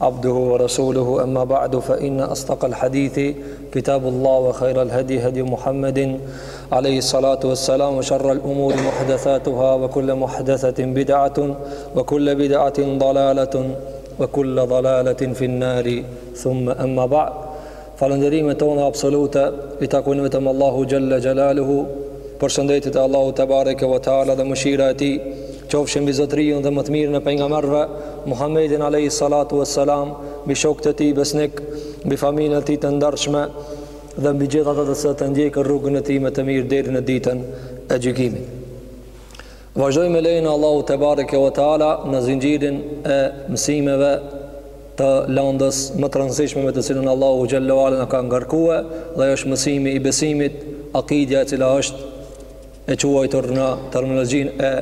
عبده ورسوله اما بعد فان اصدق الحديث كتاب الله وخير الهدي هدي محمد عليه الصلاه والسلام وشر الامور محدثاتها وكل محدثه بدعه وكل بدعه ضلاله وكل ضلاله في النار ثم اما بعد Falënderimet tona absolute i takojnë vetëm Allahu xhel-le xhelaluhu, përshëndetjet e Allahut tebareke ve teala dhe mëshira e tij qofshin mbi zotërinë dhe më të mirën e pejgamberëve Muhammedin alejhi salatu ve selam mbi shokët e tij besnikë mbi familjen e tij të ndershme dhe mbi gjithë ata që e ndjekin rrugën e tij me të mirë deri në ditën e gjykimit Vazhdojmë me lejen e Allahut tebareke ve teala në zinxhirin e mësimeve të lëndës më të rëndësishme me të cilën Allahu xhel-le ve ala na ka ngarkue dhe është mësimi i besimit, akidja e cila është e quajtur në terminologjinë e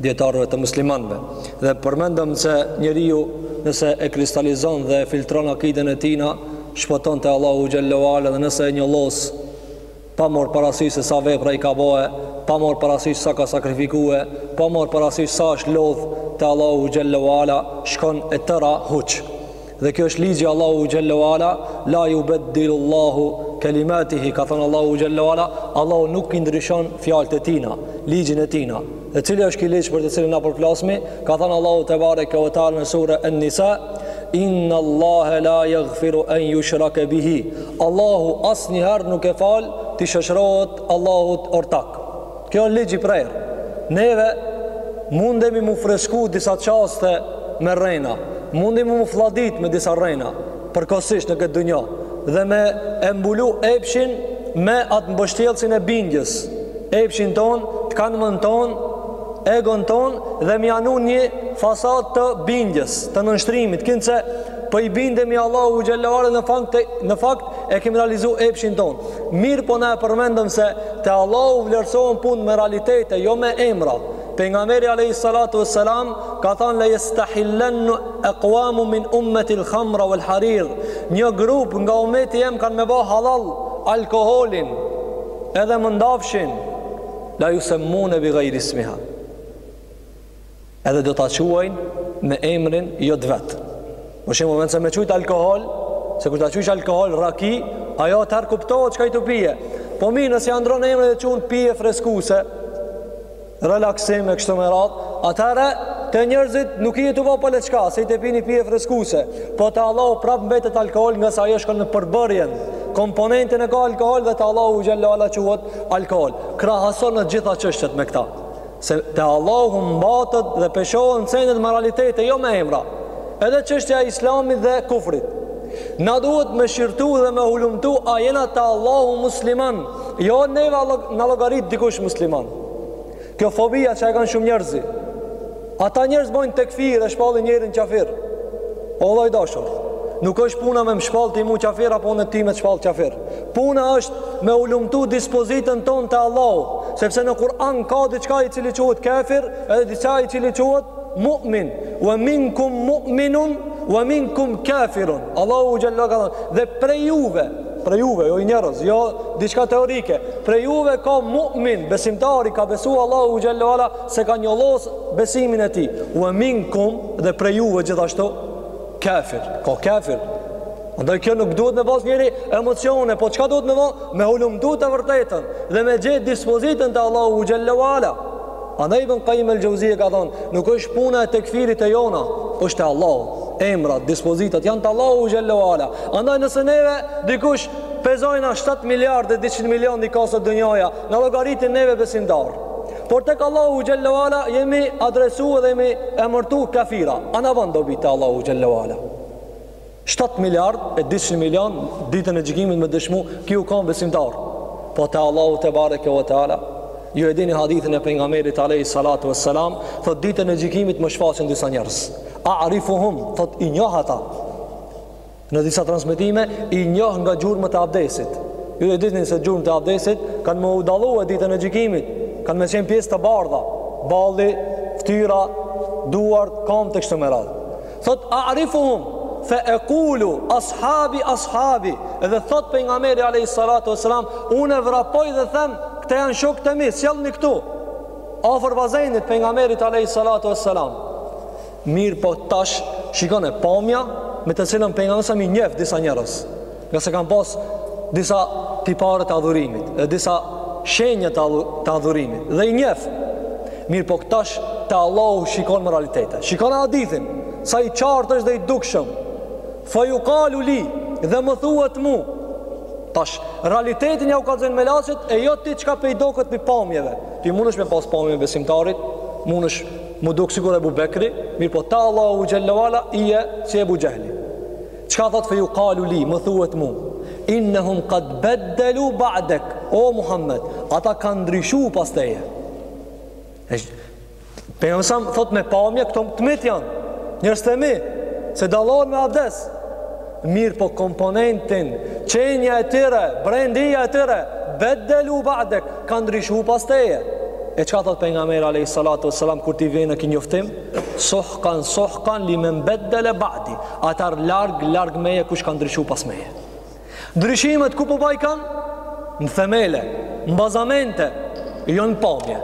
dijetarëve të muslimanëve. Dhe përmendëm se njeriu nëse e kristalizon dhe e filtron akiden e tina, shpëton te Allahu xhel-le ve ala dhe nëse e njollos pa marrë parasysh se sa vepra i ka bo, pa marrë parasysh sa ka sakrifikue, pa marrë parasysh sa është lodh te Allahu xhel-le ve ala, shkon e tëra huq. Dhe kjo është ligji i Allahut xhel-le ve ala, la jubeddilu Allahu kelimatihi, ka thënë Allahu xhel-le ve ala, Allahu nuk i ndryshon fjalët e tina, ligjin e tina. E cili është ky ligj për të cilin na po flasim? Ka thënë Allahu tebareke ve teala në sure An-Nisa, Inna Allahe la yaghfiru an yushrake bihi. Allahu asnjëherë nuk e fal t'i shoqërohet Allahut ortak. Kjo është ligj i prerë. Neve mundemi m'u fresku disa çaste me rrena, mundemi m'u flladit me disa rrena, përkohësisht në këtë dynja dhe me e mbulu epshin me atë mbështjelësin e bindjes epshin tonë tekanë tonë egon tonë dhe m'ia vnu një fasadë të bindjes të nënshtrimit kinëse po i bindemi Allahut xhel-le ve ala në fakt, në fakt e kemi realizu epshin tonë mirëpo na e përmendëm se te Allahu vlerësohen punët me realitete jo me emra Pejgamberi alayhi salatu wassalam ka thënë la yastahillan aqwam min ummati al-khamra wal-harir. Një grup nga ummeti im kanë me ba hallall alkoolin edhe mëndafshin la yusammun bi ghayri ismiha. Edhe do ta quajnë me emrin jo të vet. Për shembull, mos me e qujt alkool, se kur ta qujsh alkool raki, ajo atëherë kuptohet çka je tu pi. Po mirë, nëse ja ndrron emrin dhe e qun pije freskuse, relaksim e kështu me radhë atëherë te njerëzit nuk je tu ba asnjë çka se je tu pi një pije freskuse po te Allahu prap mbetet alkohol ngase ajo çka në përbërjen komponentën e ka alkohol dhe te Allahu xhel-le ve ala quhet alkohol krahasoni gjitha çështjet me këta se te Allahu maten dhe peshohen sendet me realitete jo me emra edhe çështja e islamit dhe kufrit na duhet me shqyrtu dhe me hulumtu a jena te Allahu musliman Jo neva na llogarit dikush musliman. Kjo fobia që e kanë shumë njerëzi. Ata njerëz bojnë tekfir e shpallin njerin qafir. O vlla i dashur, nuk është puna me më shpall ti mu qafir apo unë ty me të shpall qafir. Puna është me hulumtu dispozitën tonë te Allahu, sepse në Kur'an ka diçka i cili quhet kafir edhe diçka i cili quhet mu'min. Wa minkum mu'minun wa minkum kafirun. Allahu xhele ue ala dhe prej juve Prej juve, o njerëz, jo diçka teorike. Prej juve ka mu'min, besimtar, i ka besu Allahut xhele ue ala, s'e ka njollos besimin e tij. Wa minkum dhe prej juve gjithashtu, kafir, ka kafir. Andaj kjo nuk duhet me pas njeri emocione, po çka duhet me bo? Me hulumtu të vërtetën dhe me gjet dispozitën te Allahu xhele ue ala. Andaj Ibn Qayyim al-Jauziyja ka thënë, nuk është puna e tekfirit e jona, është e Allahut. Emrat, dispozitat janë të Allahut xhele ue ala. Andaj nëse neve dikush pe zojna 7 miliardë dhe 200 milionë që i ka sot dynjaja, na llogaritin neve besimtar. Por tek Allahu xhele ue ala jemi adresu dhe jemi emërtu kafira. A na ban dobi te Allahu xhele ue ala. 7 miliard e 200 milion ditën e gjykimit me dëshmu ky u kanë besimtar po te Allahu tebareke ue teala ju e dini hadithin e pejgamberit alayhi salatu wasalam thot ditën e gjykimit më shfaqen disa njerëz a'rifuhum thot i njoh ata në disa transmitime i njoh nga gjurmët e abdesit ju e dini se gjurmët e abdesit kanë m'u dallu e ditën e gjykimit kanë me qenë pjesë të bardha balli, ftyra, duart, kamt e kështu me radhë Thot a'rifuhum fa aqulu ashabi ashabi dhe thot pejgamberi alayhi salatu wasalam unë vrapoj dhe them këta janë shokët e mi sjellni këtu afër bazenit pejgamberit alayhi salatu wasalam mirëpo tash shikone pamja me të cilën pejgamberi alayhi salam i njef disa njerëz Ngase kanë pas disa tipare të adhurimit dhe disa shenja të adhurimit dhe i njef. Mirëpo qetash te Allahu shikon me realitete. Shikon hadithin, sa i qartë është dhe i dukshëm. Fa jukalu li dhe më thuhet mu. Tash, realitetin jau kallzon melaqet e jo ti çka po i doket prej pamjeve. Ti munesh me pas pamjen e besimtarit, munesh m'u duk sikur Ebu Bekri, mirëpo te Allahu xhele ue ala je si Ebu Xhehli. Çka thot fe jukalu li, më thuhet mu, innehum kad beddelu ba'dek, o Muhammed, ata kanë ndryshu pas teje. Pejgamberi alayhi salam, thot me pamje, këta të mit janë, njerëz të mi, se dallon me abdes, mirëpo komponentin, qenja e tyre, brendia e tyre, beddelu ba'dek, kanë ndryshu pas teje. E çka thot pejgamberi a.s. kur t'i vjen ky njoftim? Sohkan, sohkan, li men beddele badi. Atëherë larg, larg meje, kush ka ndryshu pas meje. Ndryshimet ku po bajkan në themele, në bazamente, jo në pamje.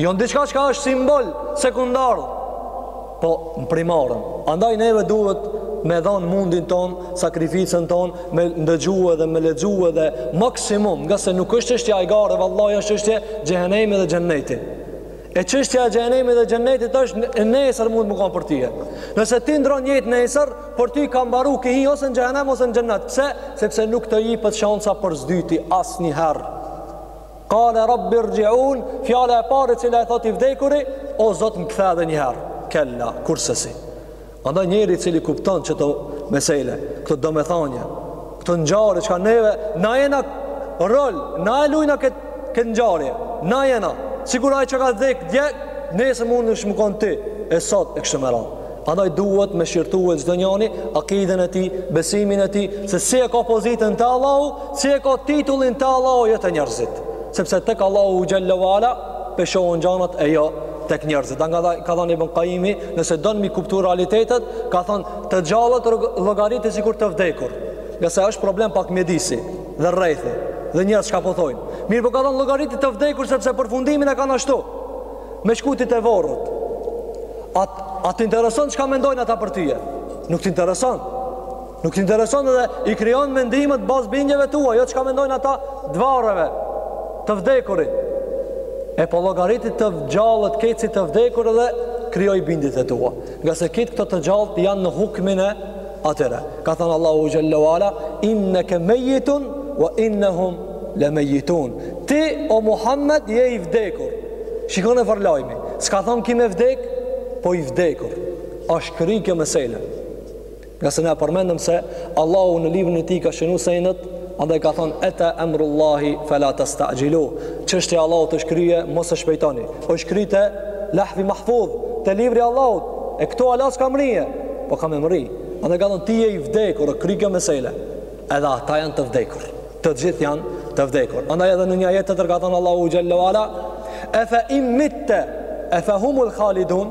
Jo në diçka çka është simbol sekundar, po në primarën. Andaj neve duhet me dhanë mundin tonë, sakrificën tonë, me ndëgjue dhe me lexue edhe maksimum, ngase nuk është çështje gare, vallaj është çështje xhehenemi dhe xhenneti. E çështja e xhehenemit dhe xhenetit është nesër mundësh me kon për ty. Nëse ti ndron jetë nesër, për ty ka mbaru, ki hi ose në xhehenem ose në xhenet. Pse? Sepse nuk të jipet shansa për së dyti asnjëherë. Kale Rabbi rji'un, fjala e parë cila e thotë i vdekuri, o Zot më kthe edhe një herë. Kella, kursesi. Andaj njeri i cili kupton këto mesele, këto domethanie, këto ngjarje çka neve, na jena rol, na e lujna këtë ngjarje, na jena, sikur ai që ka dekë dje, nesër mundësh me kon ti, e sot e kështu me radhë. Andaj duhet me shqyrtue çdo njani akiden e tij, besimin e tij, se si e ka pozitën te Allahu, si e ka titullin te Allahu jo te njerëzit. Sepse tek Allahu xhelle ue ala peshohen gjanat e jo tek njerëzit. Nda ka thanë Ibn Kajimi nëse don mi kuptu realitetet, ka thonë të gjallët llogariti sikur të vdekur, ngase është problem pak mjedisi dhe rrethi dhe njerëz çka po thojnë. Mirëpo ka thonë llogariti të vdekur sepse përfundimin e kanë ashtu, me shku ti te vorret. A, a të intereson çka mendojnë ata për tyje? Nuk të intereson. Nuk të intereson dhe i krijon mendimet në bazë bindjeve tua, jo çka mendojnë ata të varreve, të vdekurit. E po llogariti të gjallët këtë si të vdekur dhe krijoj bindjet e tua. Ngase këtë këto të gjallët janë në hukmin e atyre. Ka thënë Allahu xhelle ue ala, "Inneke mejitun ue innehum lemejitun." Ti o Muhammed je i vdekur. Shiko çfarë lajmi, s'ka thënë ki me vdekë, po i vdekur. Është kry kjo mesele. Ngase na përmendëm se Allahu në librin e tij ka shënu senet, andaj ka thonë eta emrullahi fela testa'xhiluh. Çështja e Allahut është krye, mos e shpejtoni. Osht kry te lehvi mahfudh, te libri i Allahut, e këto hala s'ka mrri, po ka me mrri. Andaj ka thonë ti je i vdekur, kry kjo mesele. Edhe ata janë të vdekur. Të gjithë janë të vdekur. Andaj edhe në një ajet tjetër ka thonë Allahu xhelle ue ala, e fe in mitte, fe humul halidun,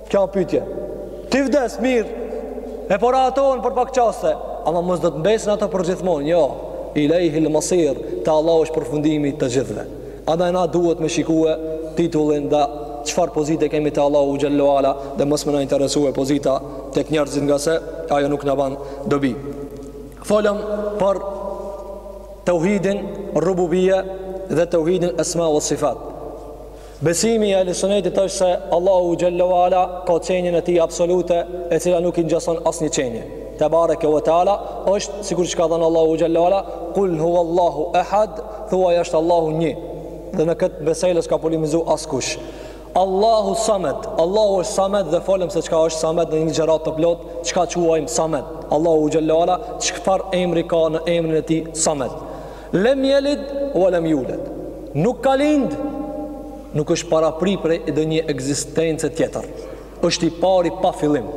Kjo o pyetje Ti vdes mirë E po rahatohen për pak çaste Ama mos do të mbesin ata përgjithmonë Jo Ilejhil masir Te Allahu është përfundimi i të gjithve Andaj na duhet me shikue Titullin dhe çfarë pozite kemi te Allahu xhelle ue ala Dhe mos me na interesue pozita Tek njerëzit ngase Ajo nuk na ban dobi Folëm për teuhidin rububije Dhe teuhidin esma ve sifat Besimi i Ehli Sunetit është se Allahu xhalla u ala ka qenien e tij absolute, e cila nuk i ngjason asnjë qenie. Te bareke u teala është sikur çka dhan Allahu xhalla u ala, kul hu Allahu ahad, thuaj është Allahu një. Dhe në këtë mesele s'ka polemizu askush. Allahu samet, Allahu është samet dhe folëm se çka është samet në ligjëratë të plotë, çka quajmë samet. Allahu xhalla u ala, çfarë emri ka në emrin e tij samet. Lem jelid wa lem yulad. Nuk ka lind, nuk është parapri prej ndonjë ekzistence tjetër. Është i pari pa fillim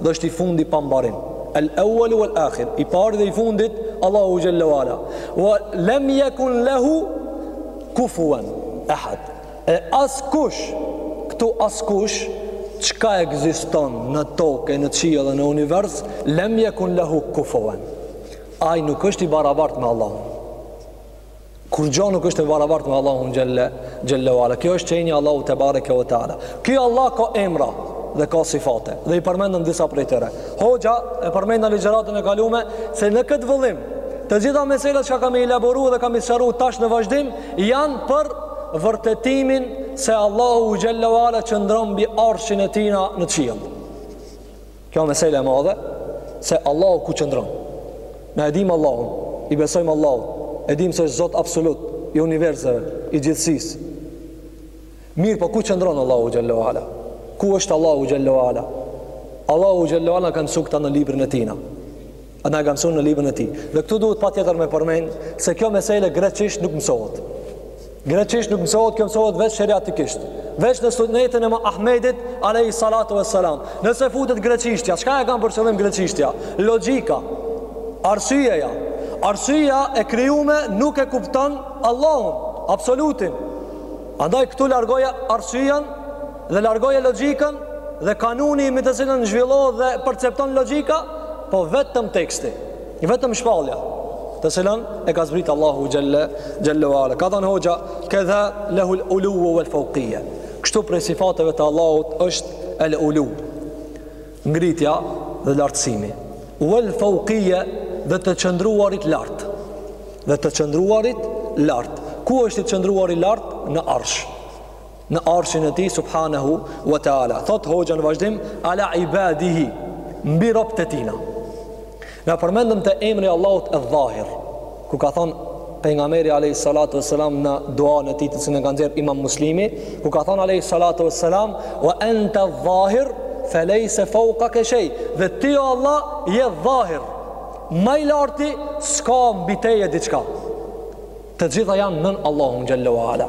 dhe është i fundi pa mbarim. El awwal wal akhir, i pari dhe i fundit Allahu xhalla wala. Wa lam yakun lahu kufuwan ahad. E askush, këtu askush çka ekziston në tokë, në qiell dhe në univers, lam yakun lahu kufuwan. Ai nuk është i barabartë me Allahun. Kurgjo nuk është i barabartë me Allahun xhelle, xhelle ala. Kjo është qenja Allahut tebareke ue teala. Ky Allah ka emra dhe ka sifate. Dhe i përmendëm disa prej tyre. Hoxha e përmend në ligjëratën e kalume se në këtë vëllim të gjitha meselet çka kam me i elaboru dhe kam me i sqaru tash në vazhdim janë për vërtetimin se Allahu xhelle ala qëndron mbi arshin e tina në qiell. Kjo meselja e madhe se Allahu ku qëndron. Na e dimë Allahun, i besojmë Allahut, e dimë se është Zot absolut i universive, i gjithësisë. Mirëpo ku qëndron Allahu xhallahu ala? Ku është Allahu xhallahu ala? Allahu xhallahu ala ka msu këta në librin e tina. A na e ka msu në librin e tij. Dhe këtu duhet patjetër me përmend se kjo mesele greqisht nuk mësohet. Greqisht nuk mësohet, kjo mësohet veç sheriatikisht. Veç në sunetin e Muhamedit, alejhi salatu e salam. Nëse futet greqishtja, çka e kam për qëllim greqishtja? Logjika, arsyeja, arsyeja e krijume nuk e kupton Allahun, absolutin. Andaj këtu largoje arsyen dhe largoje logjikën dhe kanuni me të cilën zhvillohet dhe percepton logjika, po vetëm teksti, vetëm shpallja, të cilën e ka zbrit Allahu xhelle xhelle wala. Ka thënë hoxha, "Kedha lehu al-ulu wal-fawqiyya." Kështu prej sifateve të Allahut është el-ulu. Ngritja dhe lartësimi. Wal fawqiyya dhe të qëndruarit lart. Dhe të qëndruarit lart. Ku është i qëndruari lart? Në Arsh. Në Arshin e Tij subhanahu wa taala. Thot hoxha në vazhdim, ala ibadihi mbi robët e tina. Na përmendëm te emri Allahut e dhahir, ku ka thonë pejgamberi alayhi salatu wasalam në duan e tij të cilën e ka nxjerr Imam Muslimi, ku ka thonë alayhi salatu wasalam wa anta dhahir fa laysa fawqaka shay. Dhe ti o Allah je dhahir. Ma i larti s'ka mbi teje diçka. Të gjitha janë nën Allahun xhallahu ala.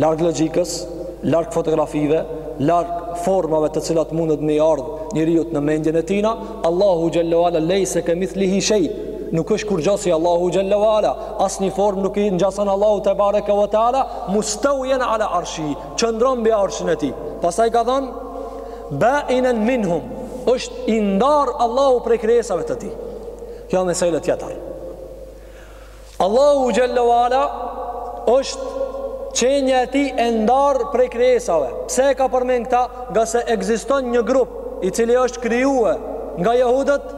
Larg logjikës, larg fotografive, larg formave të cilat mundet me i ardh njeriut në mendjen e tina, Allahu xhallahu ala leysa kamithlihi shay. Nuk është kurgjë si Allahu xhallahu ala, asnjë formë nuk i ngjason Allahut tebareke ve teala, mustawiyan ala arshihi, qëndron mbi arshin e tij. Pastaj ka thënë ba'inan minhum, është i ndar Allahu prej krijesave të tij. Kjo është mesele tjetër. Allahu xhalla wala është qenia e tij e ndar prej krijesave. Pse e ka përmend këtë? Ngase ekziston një grup i cili është krijue nga jehudët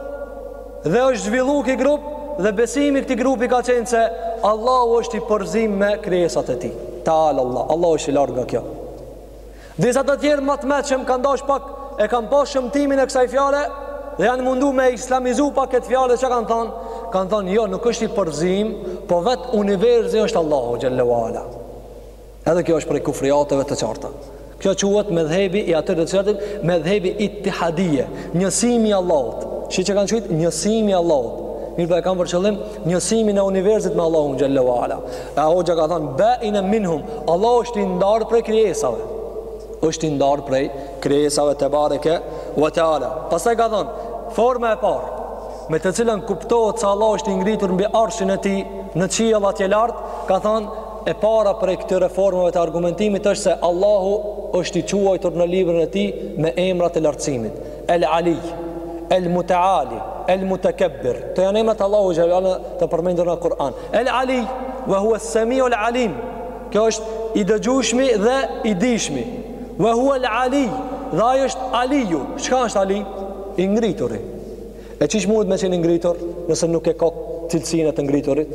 dhe është zhvillu ky grup dhe besimi i këtij grupi ka qenë se Allahu është i përzim me krijesat e tij. Ta'ala Allah, Allahu është i lartë nga kjo. Disa të tjerë ma të meçëm kanë dash pak e kanë pa shëmtimin e kësaj fjale dhe janë mundu me islamizu pak këtë fjalë çka kanë thonë? Kanë thonë, jo, nuk është i përzim, po vetë universi është Allahu Gjellewala. Edhe kjo është prej kufriateve të qarta. Kjo quhet medhhebi i atyre të çartunve, medhhebi ittihadije, njësimi i Allahut. Shih qysh e kanë qujtë, njësimi i Allahut. Mirëpo e kanë për qëllim njësimin e universit me Allahu Gjellewala. E a hoxha ka thënë, ba'inan minhum, Allah është i ndarë prej krijesave. Është i ndarë prej krijesave tebareke ve teala. Pastaj ka thënë, forma e parë, me të cilën kuptohet se Allah është i ngritur mbi arshin e tij në qiell atje lartë, ka thënë, e para prej këtyre formave të argumentimit është se Allahu është i quajtur në librin e tij me emrat e lartësimit. El Ali, El Mutaali, El Mutakabbir. Këto janë emrat e Allahut xhalla wala të përmendur në Kur'an. El Ali, wa huwa as-sami'u al-alim. Ai është i dëgjueshmi dhe i dijshmi. Wa huwa al-ali, dhe ai është Aliu. Çka është Ali? I ngrituri. E qysh mundet me qenë i ngritur nëse nuk e ka cilësinë e të ngriturit?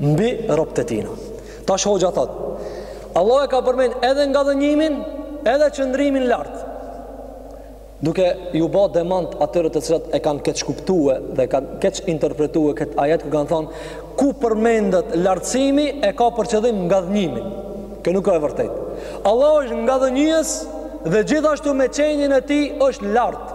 mbi robt e tina. Tash hoxha thot, Allah e ka përmend edhe ngadhënjimin, edhe qëndrimin lart. Duke iu ba demant atyre të cilët e kanë keqkuptue dhe kanë keqinterpretue këtë ajet ku kanë thonë ku përmendet lartësimi e ka për qëllim ngadhënjimin. Kjo nuk a e vërtetë. Allah është ngadhënjyes dhe gjithashtu me qenien e tij është lart.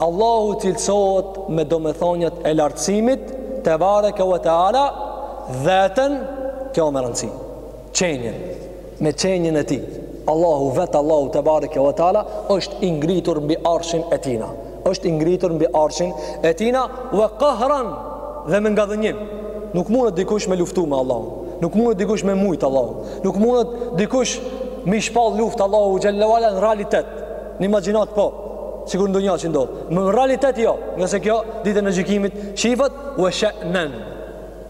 Allahu cilësohet me domethëniet e lartësimit tebareke ve teala dhaten kjo me rëndësi qenien me qenien e tij Allahu vetë Allahu tebareke ve teala është i ngritur mbi arshin e tina është i ngritur mbi arshin e tina ve qahran dhe me ngadhënjim nuk mundet dikush me luftu me Allahun nuk mundet dikush me e mujt Allahun nuk mundet dikush me i shpall luftë Allahut xhallahu ala në realitet Në imagjinatë po, sikur n'dunja që ndodh. Në realitet jo, ngase kjo ditën e gjykimit shifet. Wa sha'nan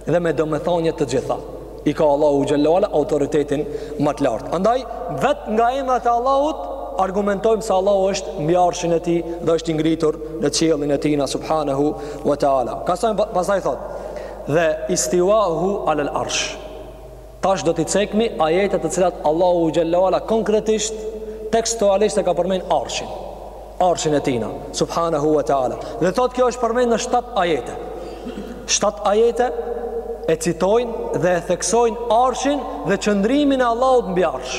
dhe me domethënie të gjitha i ka Allahu xhalla wa ala autoritetin më të lartë. Andaj vet nga emrat e Allahut argumentojmë se Allahu është mbi arshin e tij dhe është i ngritur në qiellin e tijna subhanahu wa taala. Ka sa pastaj thot dhe istiwahu ala al-arsh. Tash do t'i cekmi ajete të cilat Allahu xhalla wa ala konkretisht tekstualisht e ka përmend arshin. Arshin e tina, subhanahu wa taala. Dhe thot kjo është përmend në 7 ajete. 7 ajete e citojnë dhe e theksojnë arshin dhe qëndrimin e Allahut mbi arsh.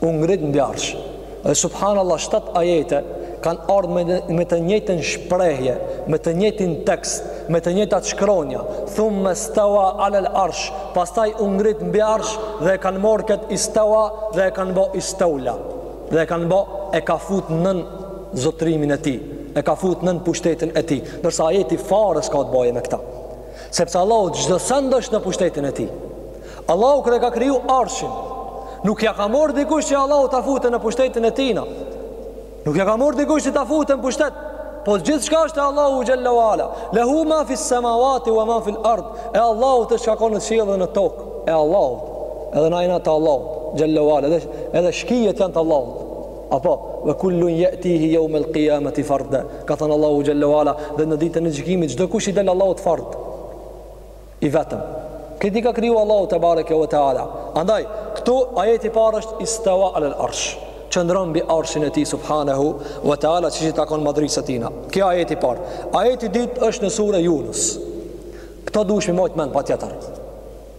u ngrit mbi arsh. Dhe subhanallahu shtat ajete kanë ardhë me, me të njëjtën shprehje, me të njëjtin tekst, me të njëjtat shkronja. Thumma stawa ala al-arsh, pastaj u ngrit mbi arsh dhe e kanë morr kët istawa dhe e kanë bo istawla. Dhe e kanë bo e ka fut nën zotrimin e tij, e ka fut nën pushtetin e tij. Ndërsa ajeti fare s'ka të boje me këta. Sepse Allahu çdo send është në pushtetin e tij. Allahu kur e ka kriju arshin, nuk ja ka marrë dikush që Allahu ta futë në pushtetin e tij. Nuk ja ka marrë dikush që ta futë në pushtet. Po gjithçka është e Allahut xhalla wala. Lehu ma fi samawati wa ma fi al-ard. E Allahut është çka ka në qiell dhe në tokë. E Allahut. Edhe na jena të Allahut xhalla wala. Edhe, edhe shkijet janë të Allahut. Apo, ve kullun yatihi yawm al-qiyamati farda. Ka thënë Allahu xhalla wala, dhe në ditën e gjykimit çdo kush i del Allahut fard. i vetëm. Krejt i ka kriju Allahu tabaraka wa taala. Andaj, këtu ajeti parë është istawa ala al-arsh, qëndron mbi arshin e tij, subhanahu wa taala siç i takon madhërisë tina. Kjo ajeti parë. Ajeti i dytë është në sure Junus. Këto duhen me i majt men patjetër.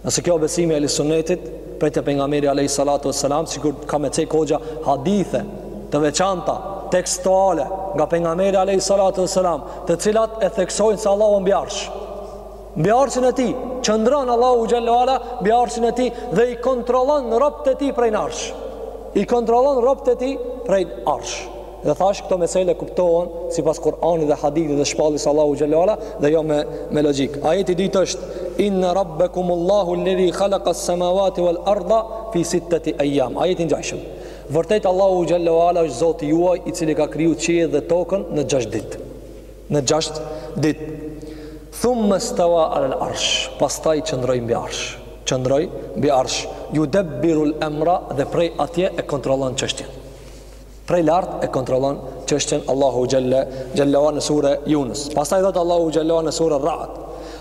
Ngase kjo besimi ehli sunetit, prej te pejgamberi alejhi salatu wa salam, sikur ka me cek hoxha hadithe, të veçanta, tekstuale, nga pejgamberi alejhi salatu wa salam, të cilat e theksojnë se Allahu mbi arsh. Mbi arshin e tij qëndron Allahu xhalla wa ala mbi arshin e tij dhe i kontrollon robt e tij prej n'arsh. I kontrollon robt e tij prej n'arsh. Dhe thash këto mesela kuptohen sipas Kur'anit dhe hadithit dhe shpalljes Allahut xhalla wa ala dhe jo me me logjik. Ajeti i dytë është Inna rabbakumullahu alladhi khalaqa as-samawati wal arda fi sittati ayyam. Ajeti i ngjashëm. Vërtet Allahu xhalla wa ala është Zoti juaj i cili ka kriju qiejt dhe tokën në 6 ditë. Në gjashtë dit. Thumme stawa ala al arsh, pastaj qëndroi mbi arsh. Qëndroi mbi arsh. Judebbiru al amra dhe prej atje e kontrollon çështjen. Prej lart e kontrollon çështjen Allahu xhalla xhalla wa në sure Yunus. Pastaj thot Allahu xhalla wa në sure Ra'd.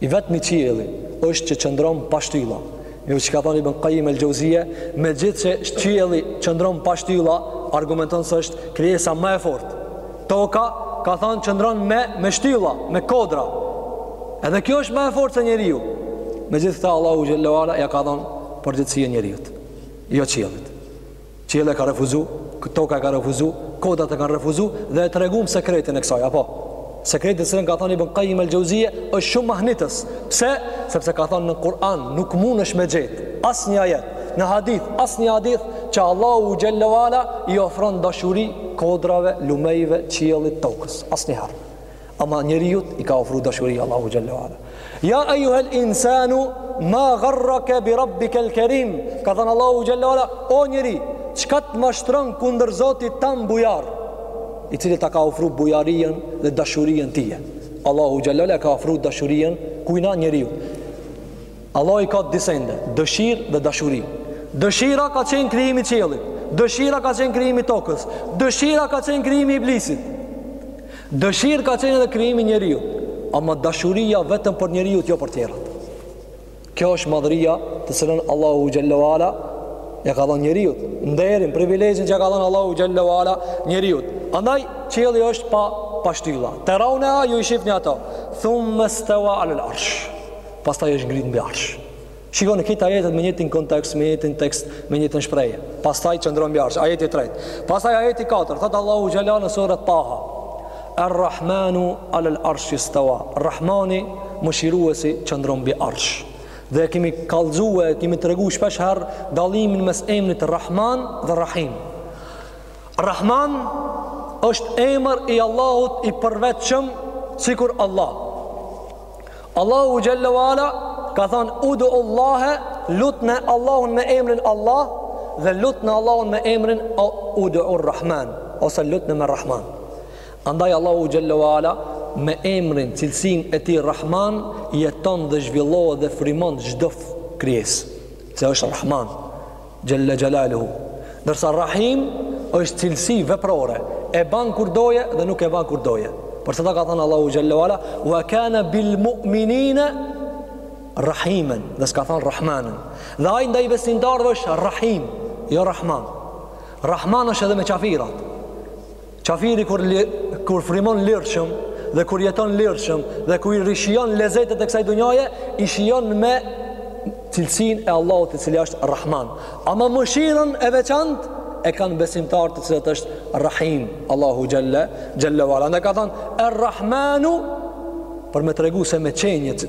I vetmi qielli është që qëndron pa shtylla. Kështu ka thonë Ibn Qayyim el-Jauziye, megjithëse qielli qëndron pa shtylla, argumenton se është krijesa më e fortë. Toka ka thënë qëndron me me shtylla, me kodra. Edhe kjo është më e fortë se njeriu. Megjithatë Allahu xhallahu ala ja ka dhënë përgjegjësinë njeriut. Jo qiellit. Qielli e ka refuzu, toka e ka refuzu, kodrat e kanë refuzu dhe e treguam sekretin e kësaj, apo? Sekretin cilën ka thënë Ibn Qayyim al-Jauziye është shumë mahnitës. Pse? Sepse ka thënë në Kur'an nuk mundesh me gjet asnjë ajet, në hadith asnjë hadith që Allahu xhallahu ala iu ofron dashuri kodrave, lumejve, qiellit, tokës. Asnjëherë. Ama njeriut i ka ofru dashuri Allahu Gjallu Ala. Ja ejjuhel insanu ma garreke bi rabbikel kerim. Ka thënë Allahu Gjallu Ala, o njeri, çka të mashtron kundër Zotit tan bujar, i cili ta ka ofru bujarien dhe dashurien tije. Allahu Gjallu Ala i ka ofru dashurien kujna? Njeriut. Allahu i ka dy sende, dëshirë dhe dashuri. Dëshira ka qenë krijimi i qiellit, dëshira ka qenë krijimi i tokës, dëshira ka qenë krijimi i Iblisit. Dëshirë ka qenë edhe krijimi i njeriut, ama dashuria vetëm për njeriut, jo për tjerët. Kjo është madhëria të cilën Allahu xhallahu ala ia ka dhënë njeriut, nderin, privilegjin që ja ka dhënë Allahu xhallahu ala njeriut. Andaj qielli është pa pa shtylla. Teraune ha, ju i shifni ato. Thumma stawa alal arsh. Pastaj është ngrit mbi arsh. Shikoni këta ajetet me njëjtin kontekst, me njëjtin tekst, me njëjtën shprehje. Pastaj qëndron mbi arsh, ajeti 3. Pastaj ajeti 4, thot Allahu xhala në suret Taha. Ar-Rahmanu 'ala al-arsh istawa. Rahmani, mëshiruesi, qëndron mbi arsh. Dhe e kemi kallzu, e kemi tregu shpesh herë dallimin mes emrit Rahman dhe Rahim. Rahman është emër i Allahut i përveçëm sikur Allah. Allahu Gjelle Vala ka thonë Udu Allahe lutne Allahun me emrin Allah dhe lutne Allahun me emrin Udu Ur Rahman ose lutne me Rahman Andaj Allahu Gjelle Vala me emrin cilësinë e tij Rahman jeton dhe zhvillohet dhe frymon çdo krijesë se është Rahman Xhelle Xhelaluhu. Ndërsa Rrahim është cilësi veprore, e ban kur doje dhe nuk e ban kur doje. Për këtë ka thënë Allahu xhallahu ala, "Wa kana bil mu'minina rahiman", dhe s'ka thënë Rahmanen. Dhe ai ndaj besimtarëve është Rrahim, jo Rahman. Rahman është edhe me qafirat. Qafiri kur li, kur frimon lirshëm dhe kur jeton lirshëm dhe kur i i shijon lezetet e kësaj dunjaje, i shijon me cilësinë e Allahut i cili është Rahman. Ama mëshirën e veçantë e kanë besimtarët të cilët është Rahim, Allahu xhel-le xhel-le ve ala. Andaj ka thënë Er-Rahmanu për me tregu se me çënjë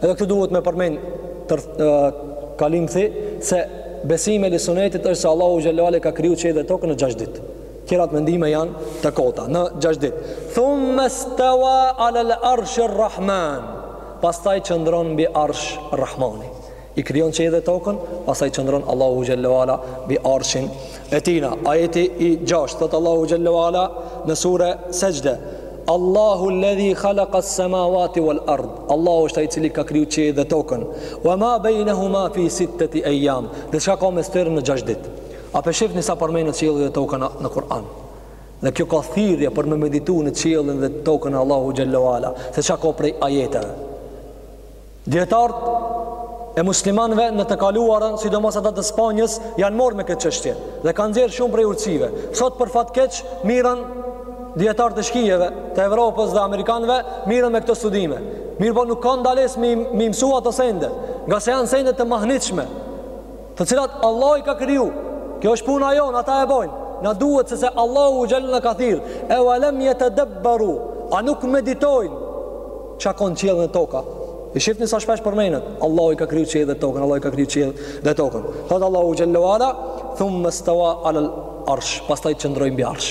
Edhe këtu duhet me përmen tërkalimthi se besimi i ehli sunetit është se Allahu xhel-le ve ala i ka kriju qiej dhe tokën në 6 ditë. Tjerat mendime janë të kota në 6 ditë. Thumma stawa ala al-arsh ar-rahman. Pastaj qëndron mbi arsh Rahmani. I krijon qiejt dhe tokën, pastaj qëndron Allahu xhel-le ve ala mbi arshin E tina, ajeti i gjasht, thotë Allahu xhel-le ve ala në sure Sexhde, Allahu ledhi khalaka semavati wal ard Allahu është ai cili ka kriju qiejt dhe tokën Wa ma bejne huma fi sitteti ejjam Dhe çka ka mes tyre në gjasht dit A pe shifni sa përmenen qielli dhe tokën në Kur'an Dhe kjo ka thirje për me meditu në qiellin dhe tokën Allahu xhel-le ve ala Se çka ka prej ajeteve Dijetarët e muslimanëve në të kaluarën, sidomos ata të Spanjës, janë marrë me këtë çështje dhe kanë nxjerrë shumë prej urtësive. Sot për fat keq mirren dijetarët e shkijeve të Evropës dhe amerikanëve mirren me këto studime. Mirëpo nuk ka ndalesë me i mësu ato sende, ngase janë sende të mahnitshme, të cilat Allahu i ka kriju kjo është puna jonë, ata e bojnë na duhet sepse Allahu xhel-le na ka thirr e ve lem jetedebberu a nuk meditojnë çka ka në qiell, në tokë e shifni sa shpesh përmendet Allahu i ka kriju qiejt dhe tokën Allahu i ka kriju qiejt dhe tokën thotë Allahu xhel-le ve ala thumme steva alel arsh pastaj qëndroi mbi arsh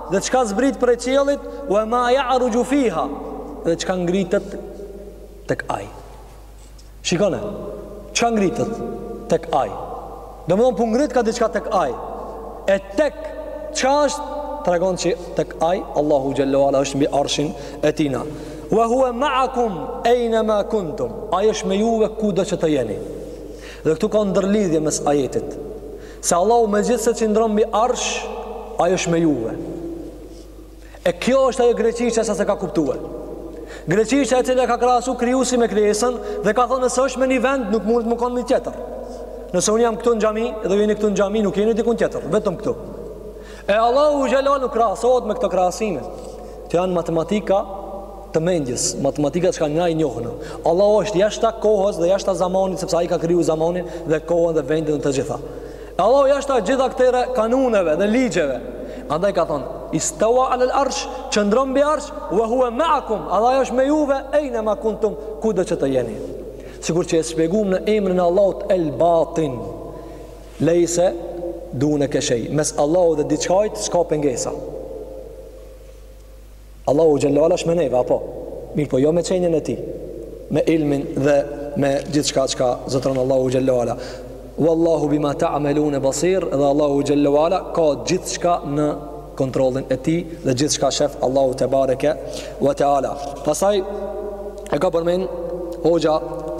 Dhe çka zbrit prej qiellit, wa ma ya'ruju fiha, dhe çka ngritet tek ai. Shikone, çka ngritet tek ai. Domthon po ngritka diçka tek ai. E tek çka është tregon se tek ai Allahu xhel-le ve ala është mbi arshin e tina. Wa huwa ma'akum ayna ma kuntum. Ai është me juve kudo që të jeni. Dhe këtu ka ndërlidhje mes ajetit. Se Allahu megjithëse qëndron mbi Arsh, ai është me juve. E kjo është ajo greqishtja e cila s'e ka kuptuar. Greqishtja e cila ka krahasu krijusin me krijesën dhe ka thënë nëse është në një vend nuk mund me kon në tjetër. Nëse un jam këtu në xhami edhe ju jeni këtu në xhami nuk jeni diku tjetër, vetëm këtu. E Allahu xhel-le ve ala nuk krahasohet me këto krahasime që janë matematika të mendjes, matematika çka i njohim na. Allahu është jashta kohës dhe jashta zemanit, sepse ai ka kriju zamanin dhe kohën dhe vendin dhe të gjitha. Allahu jashta gjitha këtyre kanuneve dhe ligjeve. Andaj ka thonë, istewa alel arsh, qëndron mbi arsh, we huwe meakum, Allahu është me juve, ejne ma kuntum, kudo që të jeni. Sikur që e shpjegum në emrin e Allahut el batin, lejse duneke shej, mes Allahu dhe diçkajt, s'ka pengesa. Allahu xhallahu ala është me neve po? Mirëpo jo me qenien e tij, me ilmin dhe me gjithçka çka zotëron Allahu xhallahu ala. Wallahu bima ta'malun basir, dhe Allahu xhallahu ala ka gjithçka në kontrollin e tij dhe gjithçka shef Allahu tebareke ve teala. Pastaj e ka përmend hoxha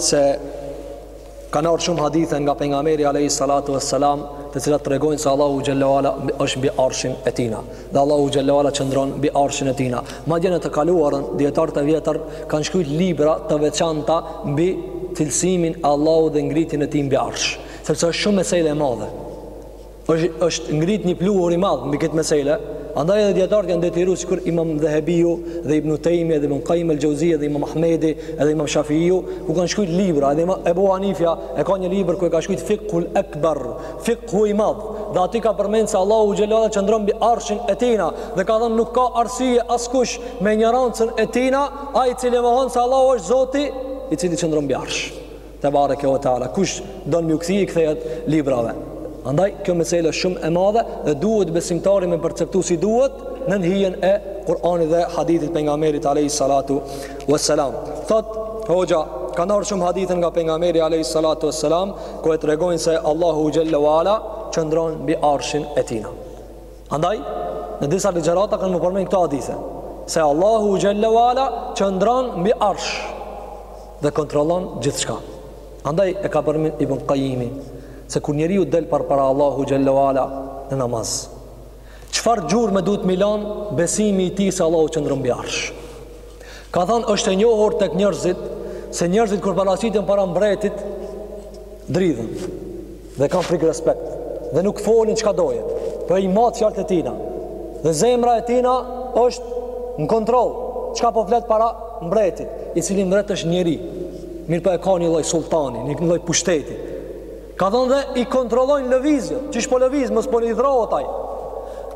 se Kanë ardhur shumë hadithe nga pejgamberi alayhi salatu vesselam, të cilat tregojnë se Allahu xhallahu ala është mbi arshin e tina dhe Allahu xhallahu ala qëndron mbi arshin e tina. Madje në të kaluarën dietarët e vjetër kanë shkruar libra të veçanta mbi cilësimin e Allahut dhe ngritjen e tij mbi arsh, sepse është shumë meselë e madhe. Është ngrit një pluhur i madh mbi këtë meselë, andaj edhe dietarët janë detyru sikur Imam Dhahabiu dhe Ibn Taymi dhe Ibn Qayyim al-Jauziy dhe Imam Ahmedi edhe Imam Shafiu ku kanë shkrujt libra, edhe Imam Abu Hanifja e ka një libër ku e ka shkrujt Fiqhul Akbar, Fiqhu i madh, dhe aty ka përmend se Allahu xhelala qëndron mbi arshin e tina dhe ka thënë nuk ka arsye askush me injorancën e tina, ai i cili mohon se Allahu është Zoti i cili qëndron mbi arsh. Tebareke ve teala. Kush don me u kthi i kthehet librave. Andaj kjo mesele është shumë e madhe dhe duhet besimtari me perceptu si duhet nën hijen e Kur'anit dhe hadithit pejgamberit alayhi salatu wassalam. Thot hoxha kanë ardh shumë hadithe nga pejgamberi alayhi salatu wassalam ku e tregojnë se Allahu xhalla wala qëndron mbi arshin e tina. Andaj në disa ligjërata kanë me u përmend këto hadithe se Allahu xhalla wala qëndron mbi arsh. Dhe kontrollon gjithçka. Andaj e ka përmend Ibn Qayimi se kur njeriu del përpara Allahu xhalla uala në namaz, çfarë gjurme duhet me i lënë besimi i tij se Allahu qëndron mbi arsh. Ka thënë është e njohur tek njerëzit se njerëzit kur paraqiten para mbretit dridhen. dhe kanë frikë respekt dhe nuk folin çka dojnë po i mat fjalët e tina dhe zemra e tina është në kontroll çka po flet para mbretit i cili mbret është njeri mirëpo e ka një lloj sultani një lloj pushteti ka thonë dhe i kontrollojnë lëvizjen qysh po lëviz mos po i dhrotaj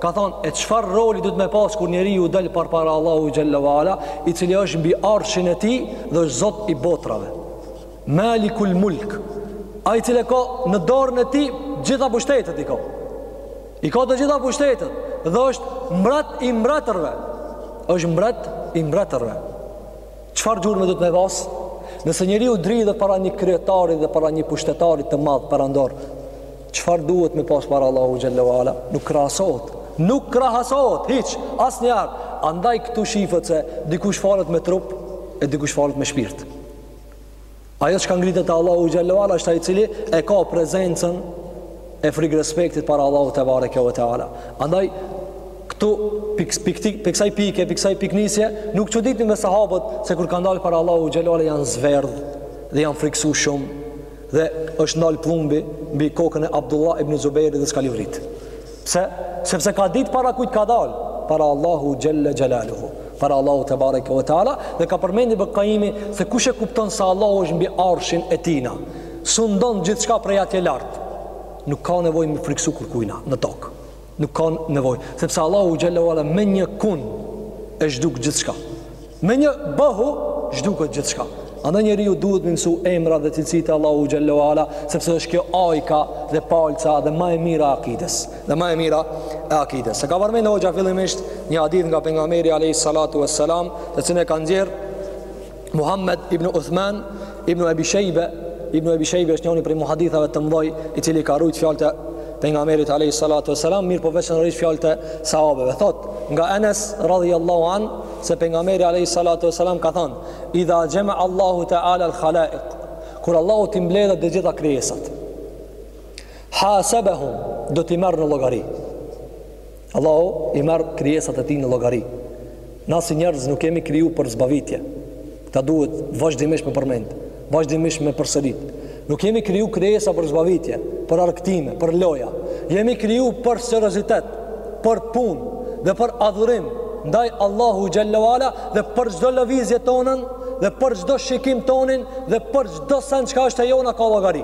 ka thonë e çfarë roli duhet me pas kur njeriu del përpara Allahu xhallahu ala i cili është mbi arshin e tij dhe është zot i botrave Malikul Mulk, ai i cili e ka në dorën e tij gjitha pushtetet i ka. I ka të gjitha pushtetet dhe është mbret i mbretërve. Është mbret i mbretërve. Çfarë gjurme duhet me pas? Nëse njeriu dridhet para një kryetari dhe para një pushtetari të madh perandor, çfarë duhet me pas para Allahu xhelle ve ala? Nuk krahasohet. Nuk krahasohet hiç, asnjëherë. Andaj këtu shifët se dikush falet me trup e dikush falet me shpirt. Ajo çka ngritet te Allahu xhelle ve ala është ai i cili e ka prezencën e frikërespektit para Allahu tebareke ve teala. Andaj, këtu, pi kësaj pike, pi kësaj pikënisje, nuk çuditemi me sahabët se kur kanë dalë para Allahu xhelle ve ala janë zverdhë dhe janë frikësu shumë dhe është ndalë pllumbi mbi kokën e Abdullah ibn Zubejrit dhe s'ka livrit. Pse? Sepse ka ditë para kujt ka dal, para Allahu xhelle xhelaluhu, para Allahu tebareke ve teala dhe ka përmend Ibn Kajimi se kush e kupton se Allahu është mbi arshin e tina, sundon gjithçka prej atje lart. Nuk ka nevojë me friksu kurkujna në tokë. Nuk ka nevojë, sepse Allahu xhelle ve ala me një kun e zhduk gjithçka. Me një bëhu zhduket gjithçka. Andaj njeriu duhet me mësu emra dhe cilësitë e Allahu xhelle ve ala, sepse është kjo ajka dhe palca dhe ma e mira e akides. Dhe ma e mira e akides. Se ka përmendë hoxha fillimisht një hadith nga pejgamberi alayhi salatu wassalam, të cilin e ka nxjerr Muhammed ibn Uthman Ibnu Ebi Shejbe, Ibnu Ebi Shejbe është njëri prej muhadithave të mëdhej, i cili ka rujt fjalët e pejgamberit alayhi salatu wasalam, mirëpo veçanërisht fjalët e sahabeve. Thot, nga Enes radhiyallahu an, se pejgamberi alayhi salatu wasalam ka thanë: "Idha jama Allahu ta'ala al-khalaiq" Kur Allahu t'i mbledh të gjitha krijesat, hasabahum do t'i merr në llogari. Allahu i merr krijesat e Tij në llogari. Na si njerëz nuk jemi kriju për zbavitje. Këta duhet vazhdimisht me përmend, vazhdimisht me përsërit. Nuk jemi kriju krijesa për zbavitje, për argëtime, për loja. Jemi kriju për seriozitet, për punë dhe për adhurim ndaj Allahu xhelle ve ala dhe për çdo lëvizje tonën dhe për çdo shikim tonin dhe për çdo sen çka është e jona ka llogari.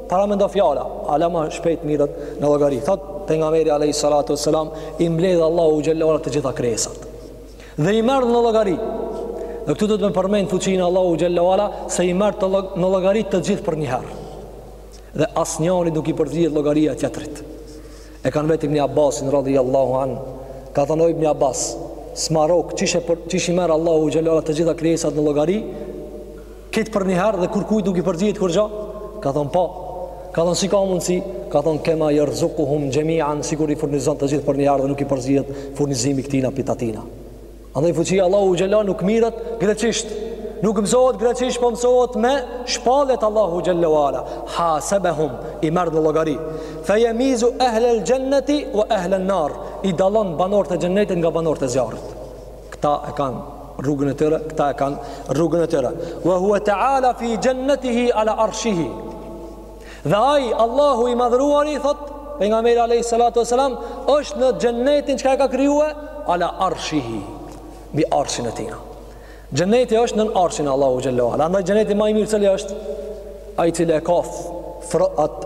Paramendo fjala, hala ma shpejt mirët në llogari. Thot pejgamberi alayhi salatu wasalam, i mbledh Allahu xhelle ve ala të gjitha krijesat. Dhe i merr në llogari. Dhe këtu duhet me përmend fuqinë e Allahu xhelle ve ala se i merr në llogari të gjithë përnjëherë. Dhe asnjanit nuk i përzihet llogaria e tjetrit. E kanë vet Ibn Abbasin radhiyallahu an. Ka thënë o Ibn Abbas, smarok qysh, qysh i merr Allahu xhelle ve ala të gjitha krijesat në llogari. Krejt përnjëherë dhe kurrkujt nuk i përzihet kurrgjo? Ka thonë po. Ka thonë si ka mundësi? Ka thonë kema jerzukuhum xhemian, sikur i furnizon të gjithë përnjëherë dhe nuk i përzihet furnizimi këtina prej atina. Andaj fuqia Allahut xhela nuk merret greqisht. Nuk mësohet greqisht, po mësohet me shpalet Allahu xhelle ala. Hasebehum, i merr në llogari. Fejemizu ehlel xhenneti ue ehlen nar, i dallon banorët e xhennetit nga banorët e zjarrit. Këta e kanë rrugën e tyre, këta e kanë rrugën e tyre. Wa huwa ta'ala fi jannatihi ala arshihi. Dhe ai Allahu i madhruari thot pejgamberi alayhi salatu wasalam është në xhennetin që ka krijuar ala arshihi. Mbi arshin e tina. Xheneti është nën arshin e Allahut xhallahu ala. Andaj xheneti ma i mirë cili është ai i cili e ka froat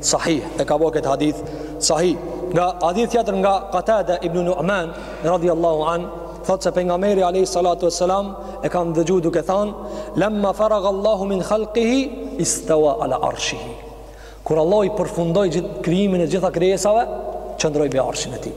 sahih e ka bo këtë hadith sahih nga hadithi tjetër nga Qatada ibn Nu'man radhiyallahu an thotë se pejgamberi alayhi salatu wasalam e ka ndëgju duke thënë lamma faragha Allahu min khalqihi istawa ala arshihi kur Allahu i përfundoi gjithë krijimin e gjitha krijesave qëndroi mbi arshin e tij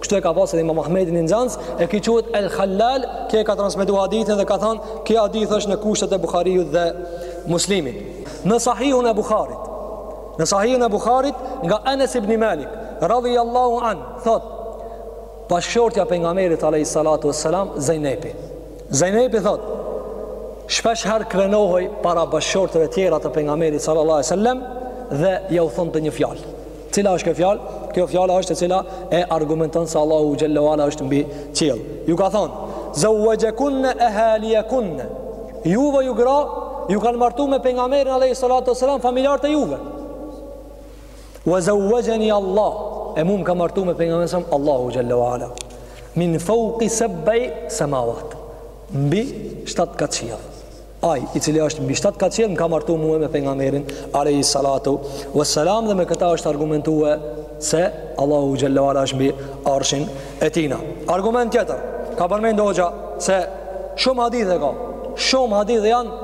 Kështu e ka pasur Imam Ahmedi një nxans, e ky quhet El Halal, që e ka transmetuar hadithin dhe ka thënë, "Ky hadith është në kushtet e Buhariut dhe Muslimit." Në Sahihun e Buharit. Në Sahihin e Buharit nga Anas ibn Malik, radhiyallahu an, thot: Bashkëshortja e pejgamberit alayhi salatu wassalam Zainepi. Zainepi thot: Shpeshherë krenohej para bashkëshorteve të tjera të pejgamberit sallallahu alaihi wasallam dhe jau thonte një fjalë. Cila është kjo fjalë? Kjo fjalë është e cila e argumenton se Allahu xhallahu ala është mbi qiell. Ju ka thënë: "Zawwajakunna ahalikunna." Juve ju gra ju kanë martu me pejgamberin alayhi salatu wasalam familjarët e juve. Wa zawwajani Allah. E mu më ka martu me pejgamberin sam Allahu xhallahu ala. Min fawqi sab'i samawat. Mbi shtat kat qiell. Ai, i cili është mbi shtatë kat qiell, më ka martu mu me pejgamberin alayhi salatu wassalam dhe me këtë është argumentuar se Allahu xhallahu ala është mbi arshin e tina. Argument tjetër, ka përmendur hoxha se shumë hadithe ka, shumë hadithe janë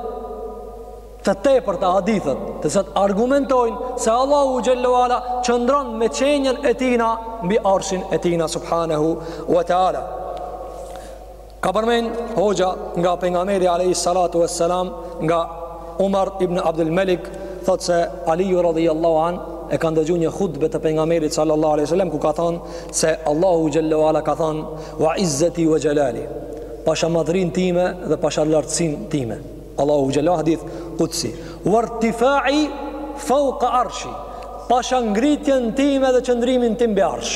të tepër hadithet, të cilat argumentojnë se Allahu xhallahu ala qëndron me qenjen e tina mbi arshin e tina subhanahu wa taala. Ka përmend hoxha nga pejgamberi alayhi salatu vesselam nga Umar ibn Abdul Malik thot se Aliju radhiyallahu an e ka ndëgju një hutbe të pejgamberit sallallahu alaihi wasallam ku ka thënë se Allahu xhallahu ala ka thënë wa izzati wa jalali pasha madhërinë time dhe pasha lartësin time Allahu xhallahu hadith qudsi wa irtifai fawqa arshi pasha ngritjen time dhe qëndrimin tim mbi arsh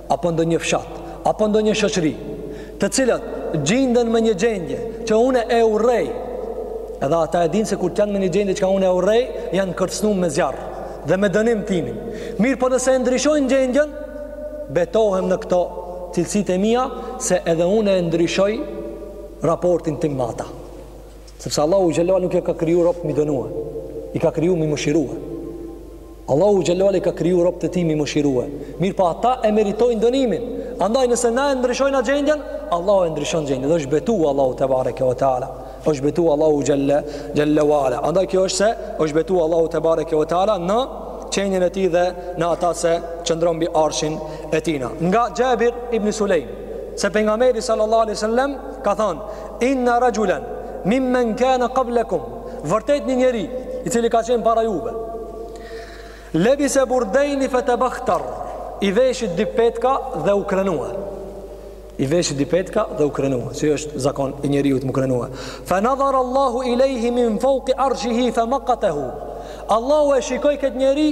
apo ndonjë fshat, apo ndonjë shoqëri, të cilat gjinden me një gjendje që une e urrej, edhe ata e dinë se kur janë me një gjendje që ka une e urrej, janë kërcnu me zjarr dhe me dënim timin. Mirëpo nëse e ndryshojnë gjendjen, betohem në këto cilësitë e mia, se edhe une e ndryshoj raportin tim me ta. Sepse Allahu xhelle ue ala nuk e ka kriju robt me i dënue, i ka kriju me i mëshirue. Allahu xhelle ue ala i ka kriju robtë e tij me i mëshirue. Mirëpo ata e meritojnë dënimin. Andaj nëse na e ndryshojna gjendjen, Allahu e ndryshon gjendjen. Dhe është betu Allahu tebareke ue teala. Është betu Allahu xhelle ue ala. Andaj kjo është se është betu Allahu tebareke ue teala në qenien e tij dhe në ata se qëndron mbi arshin e tina. Nga Xhabir ibn Sulejm, se pejgamberi sallallahu alejhi ue selem ka thonë, Inna rajulan mimman kana qablakum vërtet një njeri i cili ka qenë para juve lebisa burdain fatabakhtar i veshi dy petka dhe u krenua i veshi dy petka dhe u krenua si është zakon i njeriut me u krenua fa nadhara allahu ilayhi min fawq arshihi fa maqatahu allahu e shikoi këtë njeri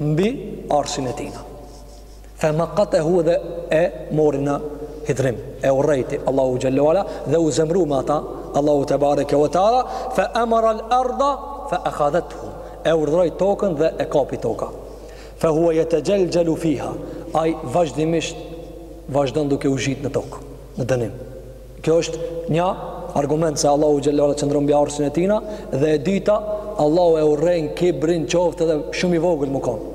mbi arshin e tina Fe maqatehu dhe e mori në hidhërim, e urrejti Allahu xhelle ue ala dhe u zemru me ata, Allahu tebareke ue teala, fe emara el arda, fe ekhadhethu, e urdhëroi tokën dhe e kapi toka. Fe hua jetexhelxhelu fiha, ai vazhdimisht vazhdon duke u zhyt në tokë, në dënim. Kjo është një argument se Allahu xhelle ue ala qëndron mbi arshin e tina, dhe e dyta, Allahu e urren kibrin qoftë edhe shumë i vogël me konë.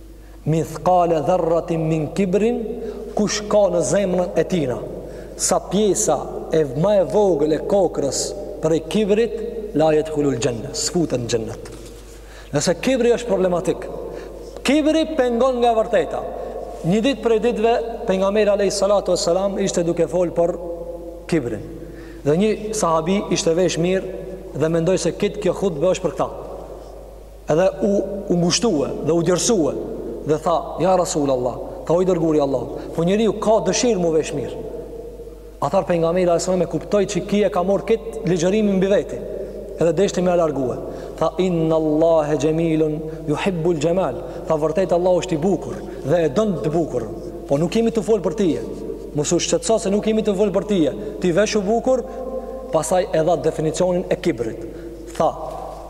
Mithqale dharratin min kibrin, kush ka në zemrën e tina sa pjesa ma e vogël e kokrrës prej kibrit, la yedkhulul janna, s'futet në xhennet. Se kibri është problematik, kibri pengon nga e vërteta. Një ditë prej ditëve pejgamberi alayhi salatu wasalam ishte duke fol për kibrin. Dhe një sahabi ishte vesh mirë dhe mendoi se këtë kjo hutbë është për këtë. Edhe u, u ngushtue dhe u djersue dhe tha, ja Rasul Allah, tha o i dërguari i Allahut, po njeriu ka dëshirë me u vesh mirë. Atëherë pejgamberi alejhi selam e kuptoi që ky e ka marrë këtë ligjërimin mbi veti, edhe deshti me ia largue. Tha, inna Allahe xhemilun, juhibbul xhemal, tha vërtet Allahu është i bukur dhe e don të bukurën, po nuk jemi tu fol për tije, mos u shqetëso se nuk jemi tu fol për tije, ti veshu bukur, pastaj e dha definicionin e kibrit. Tha,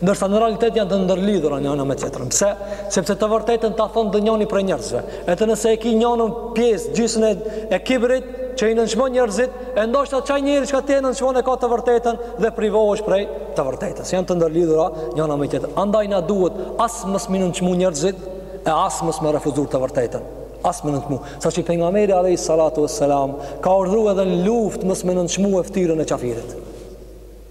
Ndërsa në realitet janë të ndërlidhura njona me tjetrën. Pse? Sepse të vërtetën ta thon dënjoni prej njerëzve. Edhe nëse e ki njonën pjesë gjysën e, e kibrit që i nënçmon njerëzit, e ndoshta qaj njeri çka ti e nënçmon e ka të vërtetën dhe privohesh prej të vërtetës. Janë të ndërlidhura njona me tjetrën. Andaj na duhet as mos m'i nënçmu njerëzit e as mos me refuzu të vërtetën. As me nënçmu. Saqë pejgamberi alayhi salatu wassalam ka urdhru edhe në luftë mos me nënçmue fytyrën e qafirit.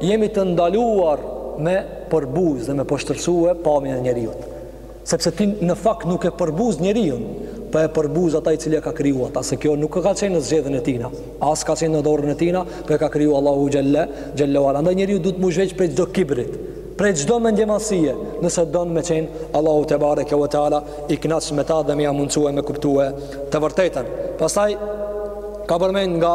Jemi të ndaluar me përbuz dhe me poshtërsue pamjen e njeriut. Sepse ti në fakt nuk e përbuz njeriun, por po e përbuz ata i cili e ka kriju ata, se kjo nuk ka qenë në zgjedhjen e tina, as ka qenë në dorën e tina, por po e ka kriju Allahu xhel-le ve ala. Andaj njeriut duhet m'u zhvesh prej çdo kibrit, prej çdo mendjemadhsie, nëse don me qen Allahu tebareke ve teala i kënaq me ta dhe me ia mundësue me kuptue të vërtetën. Pastaj ka përmend nga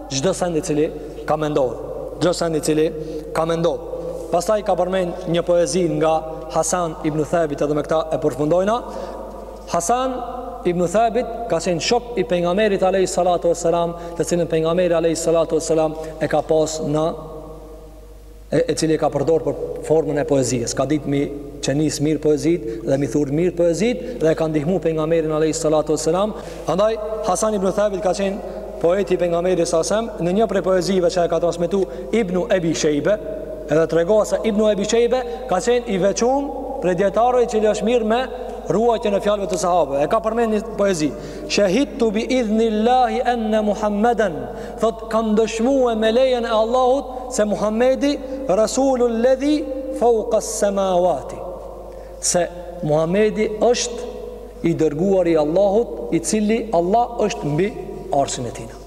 Çdo send i cili ka me ndodhë. Çdo send i cili ka me ndodhë. Pastaj ka përmend një poezi nga Hasan ibn Thabit edhe me këta e përfundojna. Hasan ibn Thabit ka qenë shok i pejgamberit alejhi salatu ve selam të cilin pejgamberi alejhi salatu ve selam e ka pas në e, i cili e ka përdorë formën e poezisë, ka ditë m'i qëndisë mirë poezitë dhe m'i thurë mirë poezitë dhe e ka ndihmu pejgamberin alejhi salatu ve selam. Andaj, Hasan Ibn Thabit ka qenë poeti i pejgamberit sasem në një prej poezive që e ka transmitu Ibnu Ebi Shejbe edhe tregova se Ibnu Ebi Shejbe ka qenë i veçun prej dijetarëve i cili është marrë me ruajtjen e fjalëve të sahabëve. E ka përmend një poezi. Shahidtu bi idhnillahi anna Muhammeden Thotë, kam dëshmue me lejen e Allahut se Muhammedi, Rasulul-ledhi feukas-semawati, se Muhammedi është i dërguari i Allahut, i cili Allah është mbi arshin e tina.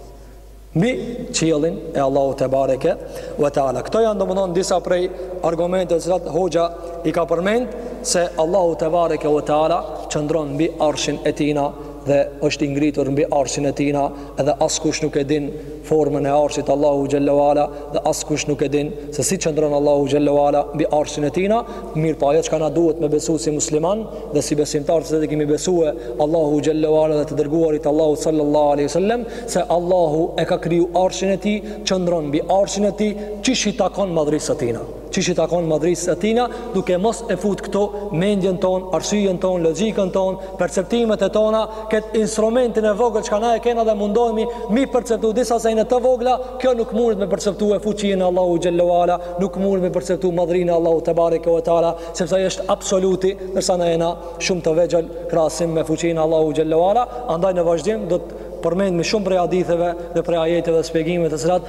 Mbi qiellin e Allahut tebareke ve teala. Këto janë domethënë disa prej argumenteve të cilat hoxha i ka përmend se Allahu tebareke ve teala qëndron mbi arshin e tina, dhe është i ngritur mbi arshin e tina edhe askush nuk e din formën e arshit Allahut xhel-le ve ala dhe askush nuk e din se si qëndron Allahu xhel-le ve ala mbi arshin e tina mirëpo ajo çka na duhet me besu si musliman dhe si besimtar se i kemi besue Allahut xhel-le ve ala dhe të dërguarit Allahut sallallahu aleyhi sallem se Allahu e ka kriju arshin e tij qëndron mbi arshin e tij qysh i takon madhërisë tina Qysh i takon madhërisë së Tina, duke mos e fut këtu mendjen tonë, arsyen tonë, logjikën tonë, perceptimet e tona, këtë instrumentin e vogël çka na e kena dhe mundohemi m'i perceptu disa sene të vogla, kjo nuk mundet me perceptue fuqinë e Allahut xhel-le ve ala, nuk mundet me perceptu madhërinë e Allahut tebareke ve teala, sepse ai është absoluti, ndërsa na jena shumë të vegjël krahasim me fuqinë e Allahut xhel-le ve ala, andaj në vazhdim do të përmendmi shumë prej haditheve dhe prej ajeteve dhe shpjegimeve të cilat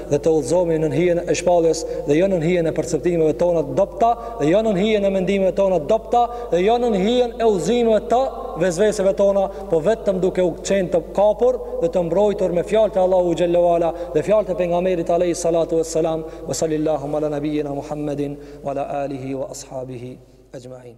dhe të udhëzohemi nën hijen e shpalljes dhe jo nën hijen e perceptimeve tona të dobëta dhe jo nën hijen e mendimeve tona të dobëta dhe jo nën hijen e udhëzimeve të vezveseve tona, po vetëm duke u qenë të kapur dhe të mbrojtur me fjalët e Allahut xhele ue ala dhe fjalët e pejgamberit alayhi salatu wassalam, wa salli allahumma ala nabiyina Muhammedin wa ala alihi wa ashabihi ajma'in.